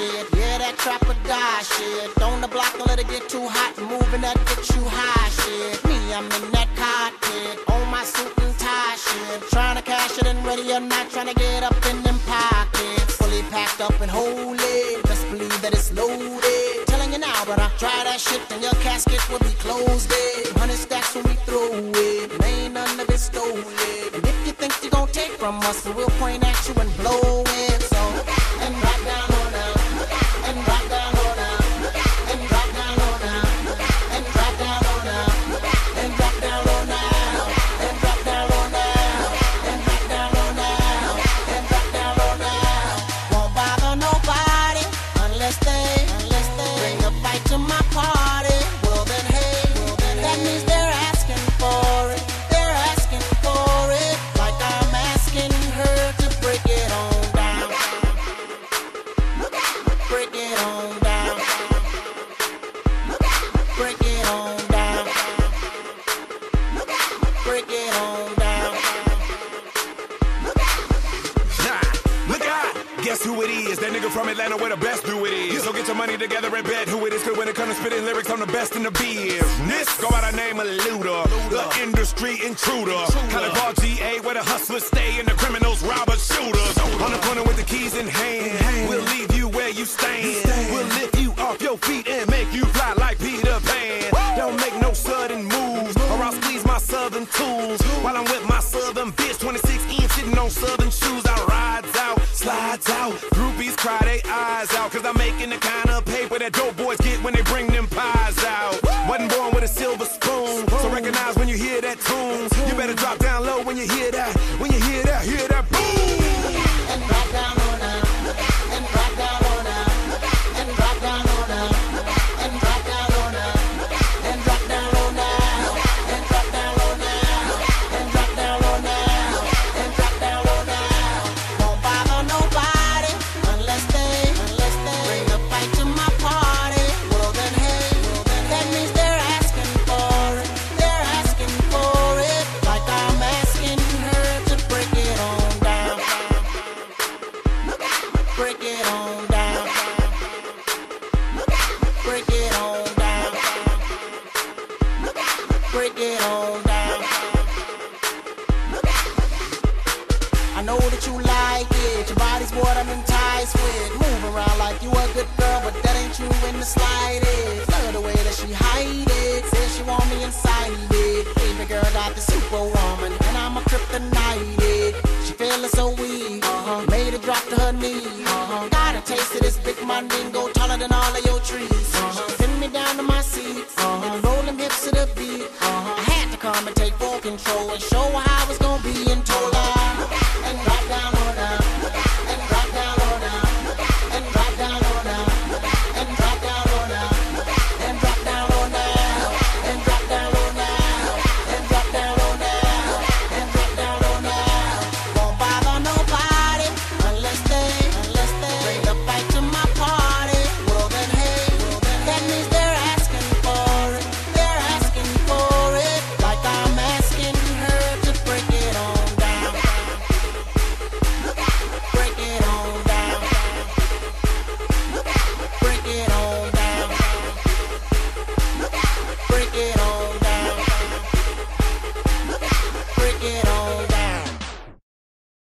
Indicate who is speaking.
Speaker 1: shit. Yeah, that trap or die shit. On the block, don't let it get too hot. Moving that get you high shit. Me, I'm in that cockpit. On my suit and tie shit. Trying to cash it and ready or not. Trying to get up in them pockets. Fully packed up and holy. Just believe that it's loaded. Telling you now, brother. Try that shit and your casket will be closed. It. Hundred stacks when we throw it. Ain't none of it stolen. And if you think you're gonna take from us, we'll point at you and blow
Speaker 2: Guess who it is? That nigga from Atlanta where the best do it is. So get your money together and bet who it is. Cause when it comes to spitting lyrics, I'm the best in the business. Go by the name of Luda, the industry intruder. Calibar GA where the hustlers stay and the criminals rob or shooters. On the corner with the keys in hand, we'll leave you where you stand. We'll lift you off your feet and make you fly like Peter Pan. Don't make no sudden moves or I'll squeeze my southern tools while I'm with my slides out. Groupies cry they eyes out. Cause I'm making the kind of paper that dope boys get when they bring them pies out.
Speaker 1: The and I'm a kryptonite. She feeling so weak, uh-huh. made her drop to her knees. Uh-huh. Got a taste of this big mandingo, taller than all of your trees. Uh-huh. Pin me down to my seat, uh-huh. and roll them hips to the beat. Uh-huh. I had to come and take full control and show her